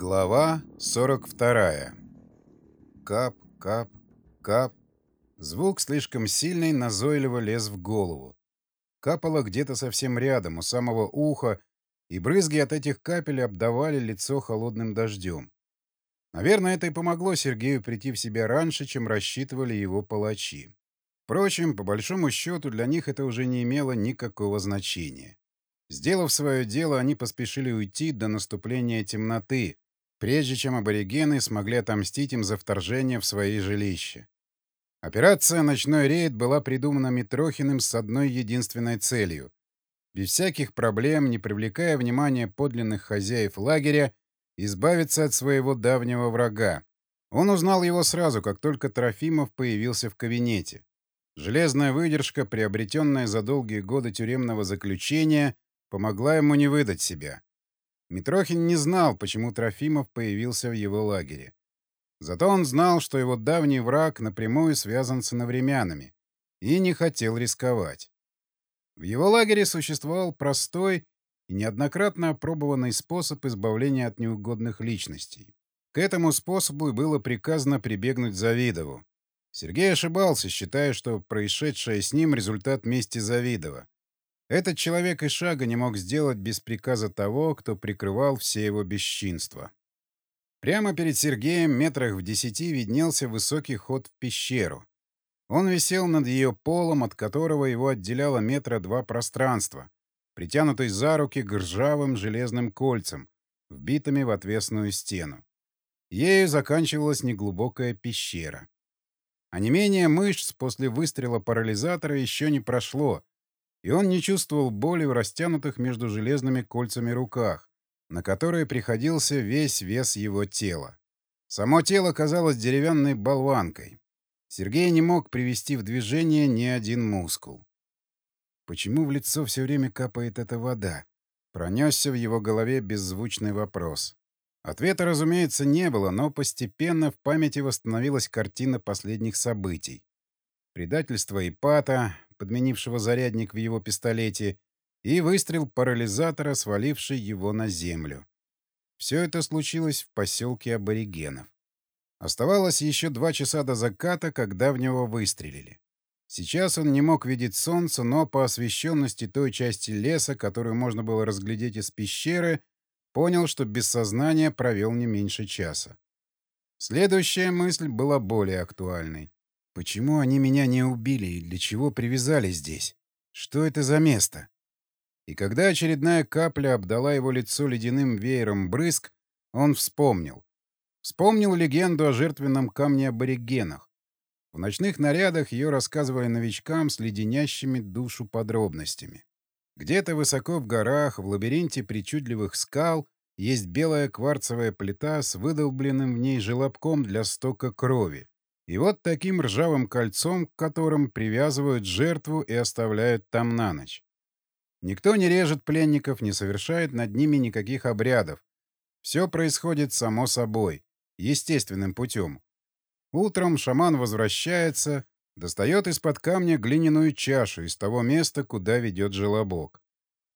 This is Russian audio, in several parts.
Глава 42. Кап, кап, кап. Звук слишком сильный, назойливо лез в голову. Капало где-то совсем рядом, у самого уха, и брызги от этих капель обдавали лицо холодным дождем. Наверное, это и помогло Сергею прийти в себя раньше, чем рассчитывали его палачи. Впрочем, по большому счету, для них это уже не имело никакого значения. Сделав свое дело, они поспешили уйти до наступления темноты, прежде чем аборигены смогли отомстить им за вторжение в свои жилища. Операция «Ночной рейд» была придумана Митрохиным с одной единственной целью — без всяких проблем, не привлекая внимания подлинных хозяев лагеря, избавиться от своего давнего врага. Он узнал его сразу, как только Трофимов появился в кабинете. Железная выдержка, приобретенная за долгие годы тюремного заключения, помогла ему не выдать себя. Митрохин не знал, почему Трофимов появился в его лагере. Зато он знал, что его давний враг напрямую связан с иновремянами, и не хотел рисковать. В его лагере существовал простой и неоднократно опробованный способ избавления от неугодных личностей. К этому способу было приказано прибегнуть Завидову. Сергей ошибался, считая, что происшедшее с ним — результат мести Завидова. Этот человек и шага не мог сделать без приказа того, кто прикрывал все его бесчинства. Прямо перед Сергеем, метрах в десяти, виднелся высокий ход в пещеру. Он висел над ее полом, от которого его отделяло метра два пространства, притянутый за руки к ржавым железным кольцам, вбитыми в отвесную стену. Ею заканчивалась неглубокая пещера. А не менее мышц после выстрела парализатора еще не прошло, и он не чувствовал боли в растянутых между железными кольцами руках, на которые приходился весь вес его тела. Само тело казалось деревянной болванкой. Сергей не мог привести в движение ни один мускул. Почему в лицо все время капает эта вода? Пронесся в его голове беззвучный вопрос. Ответа, разумеется, не было, но постепенно в памяти восстановилась картина последних событий. Предательство Ипата, подменившего зарядник в его пистолете, и выстрел парализатора, сваливший его на землю. Все это случилось в поселке аборигенов. Оставалось еще два часа до заката, когда в него выстрелили. Сейчас он не мог видеть солнце, но по освещенности той части леса, которую можно было разглядеть из пещеры, понял, что без сознания провел не меньше часа. Следующая мысль была более актуальной. Почему они меня не убили и для чего привязали здесь? Что это за место? И когда очередная капля обдала его лицо ледяным веером брызг, он вспомнил. Вспомнил легенду о жертвенном камне аборигенах. В ночных нарядах ее рассказывали новичкам с леденящими душу подробностями. Где-то высоко в горах, в лабиринте причудливых скал, есть белая кварцевая плита с выдолбленным в ней желобком для стока крови. И вот таким ржавым кольцом, к которым привязывают жертву и оставляют там на ночь. Никто не режет пленников, не совершает над ними никаких обрядов. Все происходит само собой, естественным путем. Утром шаман возвращается, достает из-под камня глиняную чашу из того места, куда ведет желобок.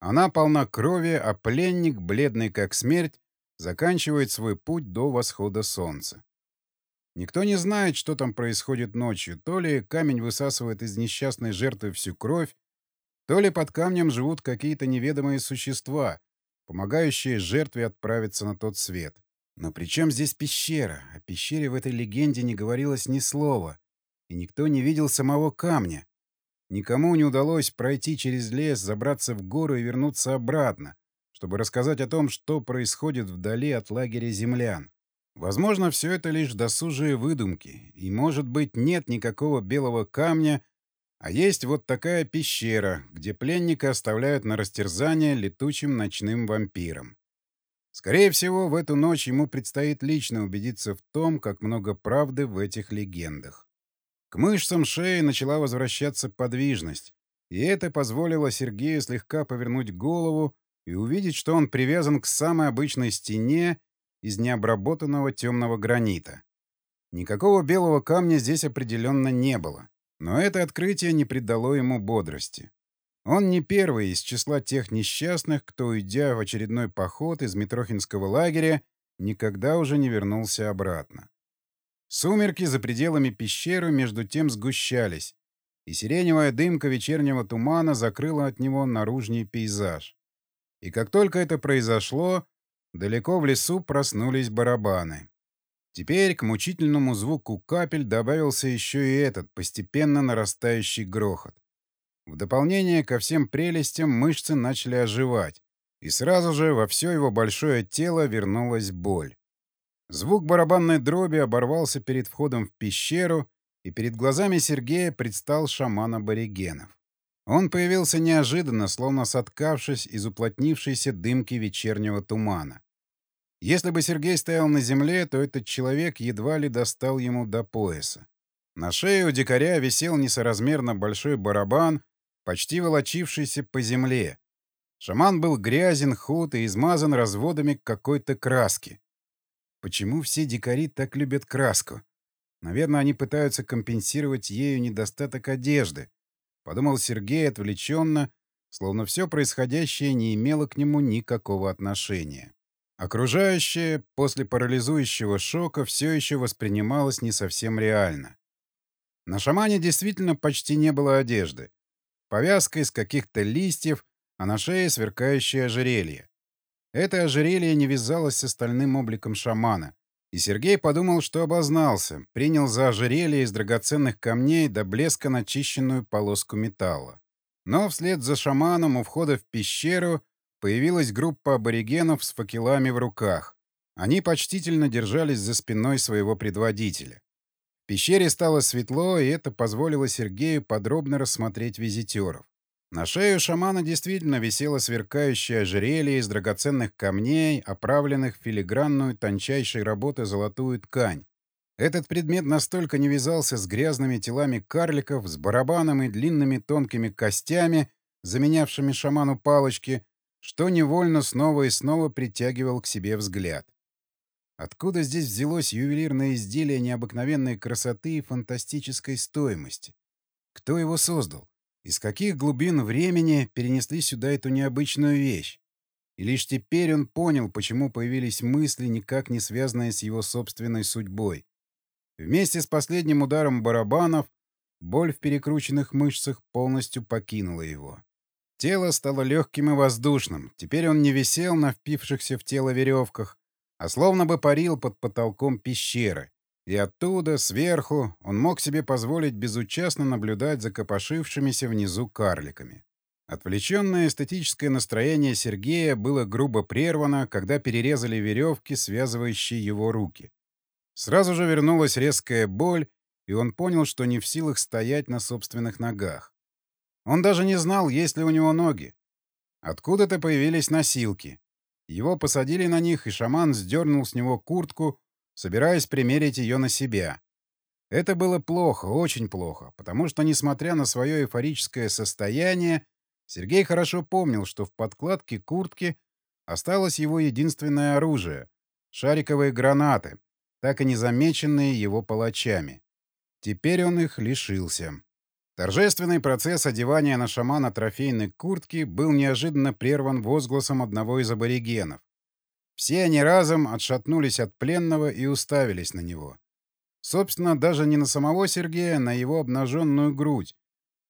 Она полна крови, а пленник, бледный как смерть, заканчивает свой путь до восхода солнца. Никто не знает, что там происходит ночью. То ли камень высасывает из несчастной жертвы всю кровь, то ли под камнем живут какие-то неведомые существа, помогающие жертве отправиться на тот свет. Но при чем здесь пещера? О пещере в этой легенде не говорилось ни слова, и никто не видел самого камня. Никому не удалось пройти через лес, забраться в гору и вернуться обратно, чтобы рассказать о том, что происходит вдали от лагеря землян. Возможно, все это лишь досужие выдумки, и, может быть, нет никакого белого камня, а есть вот такая пещера, где пленника оставляют на растерзание летучим ночным вампиром. Скорее всего, в эту ночь ему предстоит лично убедиться в том, как много правды в этих легендах. К мышцам шеи начала возвращаться подвижность, и это позволило Сергею слегка повернуть голову и увидеть, что он привязан к самой обычной стене из необработанного темного гранита. Никакого белого камня здесь определенно не было. Но это открытие не придало ему бодрости. Он не первый из числа тех несчастных, кто, уйдя в очередной поход из Митрохинского лагеря, никогда уже не вернулся обратно. Сумерки за пределами пещеры между тем сгущались, и сиреневая дымка вечернего тумана закрыла от него наружный пейзаж. И как только это произошло, далеко в лесу проснулись барабаны. Теперь к мучительному звуку капель добавился еще и этот постепенно нарастающий грохот. В дополнение ко всем прелестям мышцы начали оживать, и сразу же во все его большое тело вернулась боль. Звук барабанной дроби оборвался перед входом в пещеру, и перед глазами Сергея предстал шаман аборигенов. Он появился неожиданно, словно соткавшись из уплотнившейся дымки вечернего тумана. Если бы Сергей стоял на земле, то этот человек едва ли достал ему до пояса. На шее у дикаря висел несоразмерно большой барабан, почти волочившийся по земле. Шаман был грязен, худ и измазан разводами какой-то краски. Почему все дикари так любят краску? Наверное, они пытаются компенсировать ею недостаток одежды. Подумал Сергей отвлеченно, словно все происходящее не имело к нему никакого отношения. Окружающее после парализующего шока все еще воспринималось не совсем реально. На шамане действительно почти не было одежды. Повязка из каких-то листьев, а на шее сверкающее ожерелье. Это ожерелье не вязалось с остальным обликом шамана. И Сергей подумал, что обознался, принял за ожерелье из драгоценных камней до блеска начищенную полоску металла. Но вслед за шаманом у входа в пещеру появилась группа аборигенов с факелами в руках. Они почтительно держались за спиной своего предводителя. В пещере стало светло, и это позволило Сергею подробно рассмотреть визитеров. На шею шамана действительно висело сверкающее ожерелье из драгоценных камней, оправленных в филигранную тончайшей работы золотую ткань. Этот предмет настолько не вязался с грязными телами карликов, с барабаном и длинными тонкими костями, заменявшими шаману палочки, что невольно снова и снова притягивал к себе взгляд. Откуда здесь взялось ювелирное изделие необыкновенной красоты и фантастической стоимости? Кто его создал? Из каких глубин времени перенесли сюда эту необычную вещь? И лишь теперь он понял, почему появились мысли, никак не связанные с его собственной судьбой. Вместе с последним ударом барабанов боль в перекрученных мышцах полностью покинула его. Тело стало легким и воздушным. Теперь он не висел на впившихся в тело веревках, а словно бы парил под потолком пещеры. И оттуда, сверху, он мог себе позволить безучастно наблюдать за копошившимися внизу карликами. Отвлеченное эстетическое настроение Сергея было грубо прервано, когда перерезали веревки, связывающие его руки. Сразу же вернулась резкая боль, и он понял, что не в силах стоять на собственных ногах. Он даже не знал, есть ли у него ноги. Откуда-то появились носилки. Его посадили на них, и шаман сдернул с него куртку, собираясь примерить ее на себя. Это было плохо, очень плохо, потому что, несмотря на свое эйфорическое состояние, Сергей хорошо помнил, что в подкладке куртки осталось его единственное оружие — шариковые гранаты, так и не замеченные его палачами. Теперь он их лишился. Торжественный процесс одевания на шамана трофейной куртки был неожиданно прерван возгласом одного из аборигенов. Все они разом отшатнулись от пленного и уставились на него. Собственно, даже не на самого Сергея, а на его обнаженную грудь,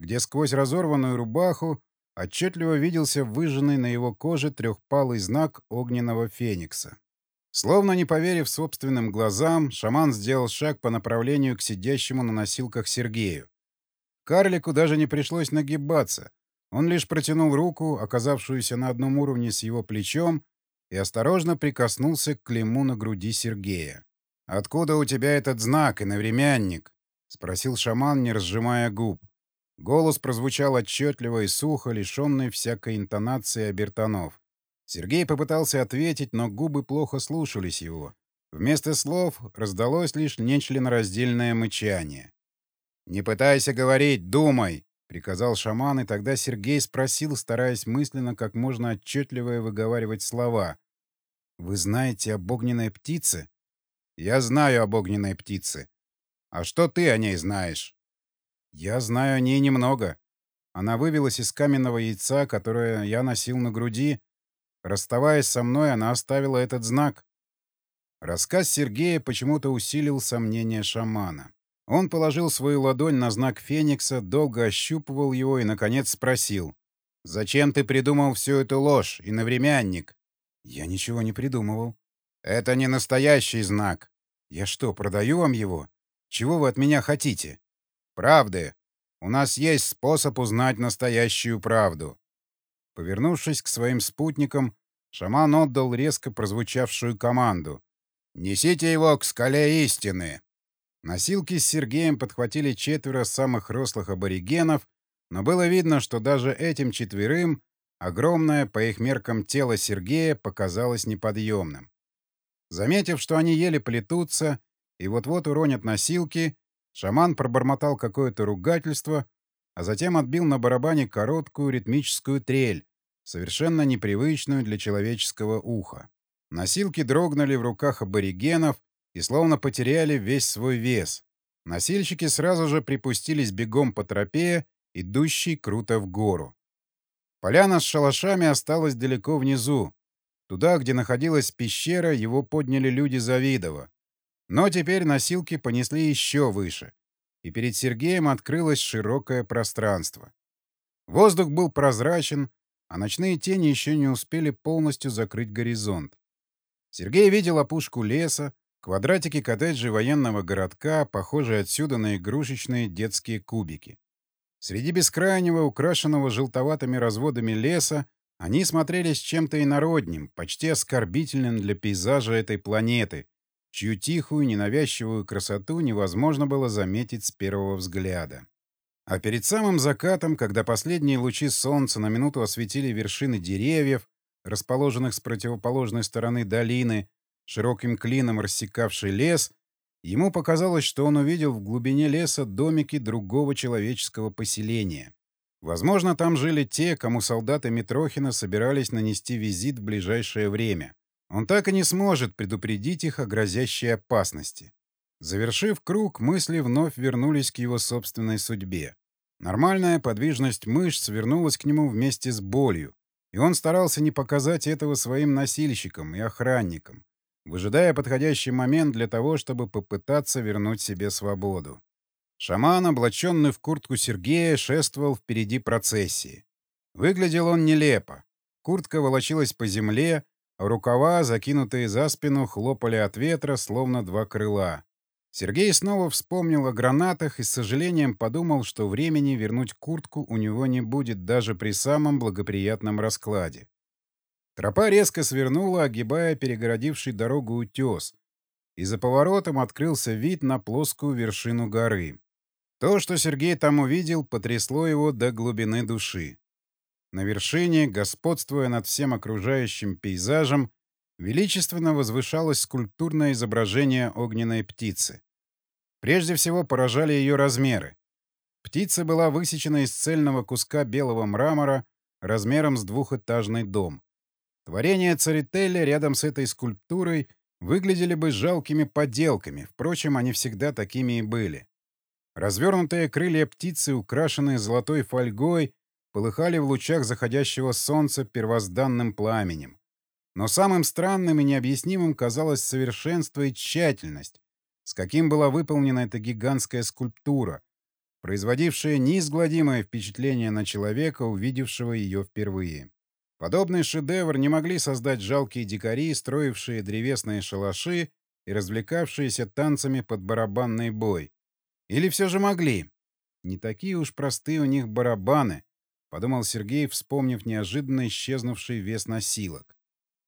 где сквозь разорванную рубаху отчетливо виделся выжженный на его коже трехпалый знак огненного феникса. Словно не поверив собственным глазам, шаман сделал шаг по направлению к сидящему на носилках Сергею. Карлику даже не пришлось нагибаться. Он лишь протянул руку, оказавшуюся на одном уровне с его плечом, и осторожно прикоснулся к клейму на груди Сергея. «Откуда у тебя этот знак, иновремянник?» — спросил шаман, не разжимая губ. Голос прозвучал отчетливо и сухо, лишенный всякой интонации обертонов. Сергей попытался ответить, но губы плохо слушались его. Вместо слов раздалось лишь нечленораздельное мычание. «Не пытайся говорить, думай!» приказал шаман, и тогда Сергей спросил, стараясь мысленно как можно отчетливее выговаривать слова. «Вы знаете об огненной птице?» «Я знаю об огненной птице. А что ты о ней знаешь?» «Я знаю о ней немного. Она вывелась из каменного яйца, которое я носил на груди. Расставаясь со мной, она оставила этот знак». Рассказ Сергея почему-то усилил сомнения шамана. Он положил свою ладонь на знак Феникса, долго ощупывал его и, наконец, спросил. «Зачем ты придумал всю эту ложь, иновремянник?» «Я ничего не придумывал». «Это не настоящий знак». «Я что, продаю вам его? Чего вы от меня хотите?» «Правды. У нас есть способ узнать настоящую правду». Повернувшись к своим спутникам, шаман отдал резко прозвучавшую команду. «Несите его к скале истины!» Носилки с Сергеем подхватили четверо самых рослых аборигенов, но было видно, что даже этим четверым огромное, по их меркам, тело Сергея показалось неподъемным. Заметив, что они еле плетутся и вот-вот уронят носилки, шаман пробормотал какое-то ругательство, а затем отбил на барабане короткую ритмическую трель, совершенно непривычную для человеческого уха. Носилки дрогнули в руках аборигенов и словно потеряли весь свой вес. Носильщики сразу же припустились бегом по тропе, идущей круто в гору. Поляна с шалашами осталась далеко внизу. Туда, где находилась пещера, его подняли люди Завидова. Но теперь носилки понесли еще выше, и перед Сергеем открылось широкое пространство. Воздух был прозрачен, а ночные тени еще не успели полностью закрыть горизонт. Сергей видел опушку леса, квадратики коттеджей военного городка, похожие отсюда на игрушечные детские кубики. Среди бескрайнего, украшенного желтоватыми разводами леса, они смотрелись чем-то инородним, почти оскорбительным для пейзажа этой планеты, чью тихую, ненавязчивую красоту невозможно было заметить с первого взгляда. А перед самым закатом, когда последние лучи солнца на минуту осветили вершины деревьев, расположенных с противоположной стороны долины, широким клином рассекавший лес, ему показалось, что он увидел в глубине леса домики другого человеческого поселения. Возможно, там жили те, кому солдаты Митрохина собирались нанести визит в ближайшее время. Он так и не сможет предупредить их о грозящей опасности. Завершив круг, мысли вновь вернулись к его собственной судьбе. Нормальная подвижность мышц вернулась к нему вместе с болью, и он старался не показать этого своим носильщикам и охранникам, выжидая подходящий момент для того, чтобы попытаться вернуть себе свободу. Шаман, облаченный в куртку Сергея, шествовал впереди процессии. Выглядел он нелепо. Куртка волочилась по земле, а рукава, закинутые за спину, хлопали от ветра, словно два крыла. Сергей снова вспомнил о гранатах и с сожалением подумал, что времени вернуть куртку у него не будет даже при самом благоприятном раскладе. Тропа резко свернула, огибая перегородивший дорогу утес, и за поворотом открылся вид на плоскую вершину горы. То, что Сергей там увидел, потрясло его до глубины души. На вершине, господствуя над всем окружающим пейзажем, величественно возвышалось скульптурное изображение огненной птицы. Прежде всего поражали ее размеры. Птица была высечена из цельного куска белого мрамора размером с двухэтажный дом. Творения Царителли рядом с этой скульптурой выглядели бы жалкими подделками, впрочем, они всегда такими и были. Развернутые крылья птицы, украшенные золотой фольгой, полыхали в лучах заходящего солнца первозданным пламенем. Но самым странным и необъяснимым казалось совершенство и тщательность, с каким была выполнена эта гигантская скульптура, производившая неизгладимое впечатление на человека, увидевшего ее впервые. Подобный шедевр не могли создать жалкие дикари, строившие древесные шалаши и развлекавшиеся танцами под барабанный бой. Или все же могли? Не такие уж простые у них барабаны, подумал Сергей, вспомнив неожиданно исчезнувший вес носилок.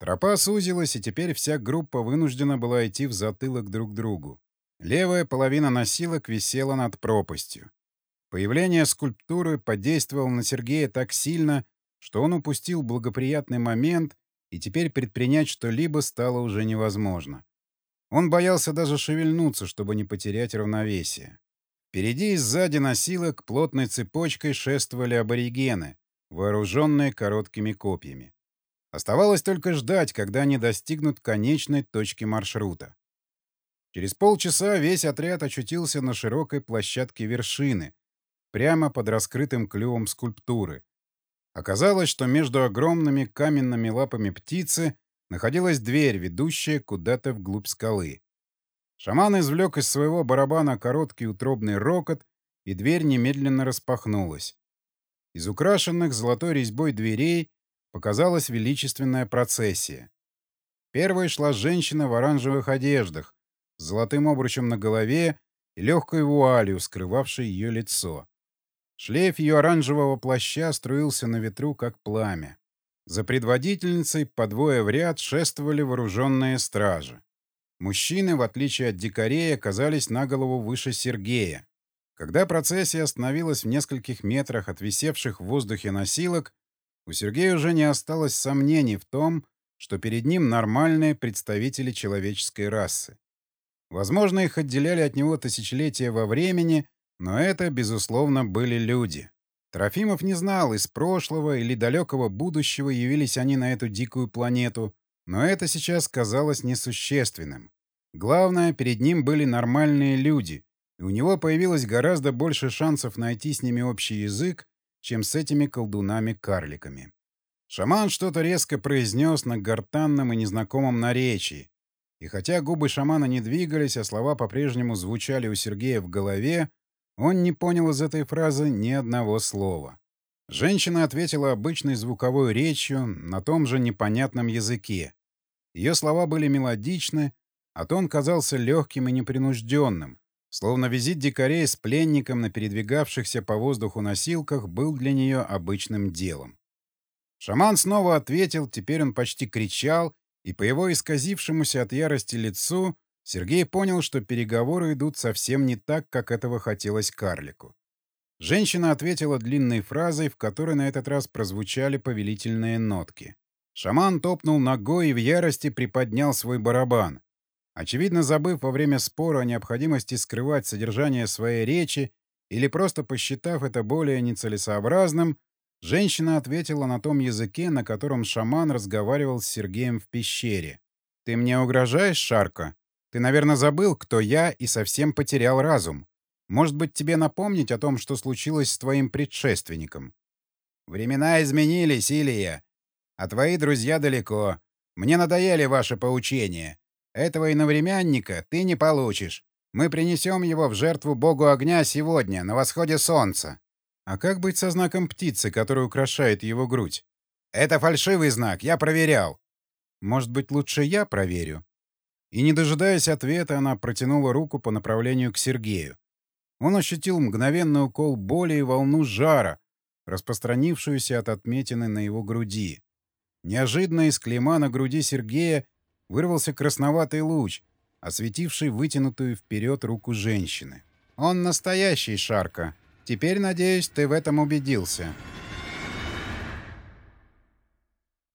Тропа сузилась, и теперь вся группа вынуждена была идти в затылок друг другу. Левая половина носилок висела над пропастью. Появление скульптуры подействовало на Сергея так сильно, что он упустил благоприятный момент, и теперь предпринять что-либо стало уже невозможно. Он боялся даже шевельнуться, чтобы не потерять равновесие. Впереди и сзади носилок плотной цепочкой шествовали аборигены, вооруженные короткими копьями. Оставалось только ждать, когда они достигнут конечной точки маршрута. Через полчаса весь отряд очутился на широкой площадке вершины, прямо под раскрытым клювом скульптуры. Оказалось, что между огромными каменными лапами птицы находилась дверь, ведущая куда-то вглубь скалы. Шаман извлек из своего барабана короткий утробный рокот, и дверь немедленно распахнулась. Из украшенных золотой резьбой дверей показалась величественная процессия. Первой шла женщина в оранжевых одеждах, с золотым обручем на голове и легкой вуалью, скрывавшей ее лицо. Шлейф ее оранжевого плаща струился на ветру, как пламя. За предводительницей по двое в ряд шествовали вооруженные стражи. Мужчины, в отличие от дикарей, оказались на голову выше Сергея. Когда процессия остановилась в нескольких метрах от висевших в воздухе носилок, у Сергея уже не осталось сомнений в том, что перед ним нормальные представители человеческой расы. Возможно, их отделяли от него тысячелетия во времени, но это, безусловно, были люди. Трофимов не знал, из прошлого или далекого будущего явились они на эту дикую планету, но это сейчас казалось несущественным. Главное, перед ним были нормальные люди, и у него появилось гораздо больше шансов найти с ними общий язык, чем с этими колдунами-карликами. Шаман что-то резко произнес на гортанном и незнакомом наречии, и хотя губы шамана не двигались, а слова по-прежнему звучали у Сергея в голове, он не понял из этой фразы ни одного слова. Женщина ответила обычной звуковой речью на том же непонятном языке. Ее слова были мелодичны, а тон казался легким и непринужденным, словно визит дикарей с пленником на передвигавшихся по воздуху носилках был для нее обычным делом. Шаман снова ответил, теперь он почти кричал, и по его исказившемуся от ярости лицу Сергей понял, что переговоры идут совсем не так, как этого хотелось карлику. Женщина ответила длинной фразой, в которой на этот раз прозвучали повелительные нотки. Шаман топнул ногой и в ярости приподнял свой барабан. Очевидно, забыв во время спора о необходимости скрывать содержание своей речи или просто посчитав это более нецелесообразным, женщина ответила на том языке, на котором шаман разговаривал с Сергеем в пещере. «Ты мне угрожаешь, Шарка? Ты, наверное, забыл, кто я, и совсем потерял разум. Может быть, тебе напомнить о том, что случилось с твоим предшественником?» «Времена изменились, Илия. А твои друзья далеко. Мне надоели ваши поучения. Этого иновременника ты не получишь. Мы принесем его в жертву богу огня сегодня, на восходе солнца. А как быть со знаком птицы, который украшает его грудь? Это фальшивый знак, я проверял. Может быть, лучше я проверю? И, не дожидаясь ответа, она протянула руку по направлению к Сергею. Он ощутил мгновенный укол боли и волну жара, распространившуюся от отметины на его груди. Неожиданно из клейма на груди Сергея вырвался красноватый луч, осветивший вытянутую вперед руку женщины. «Он настоящий, Шарка. Теперь, надеюсь, ты в этом убедился».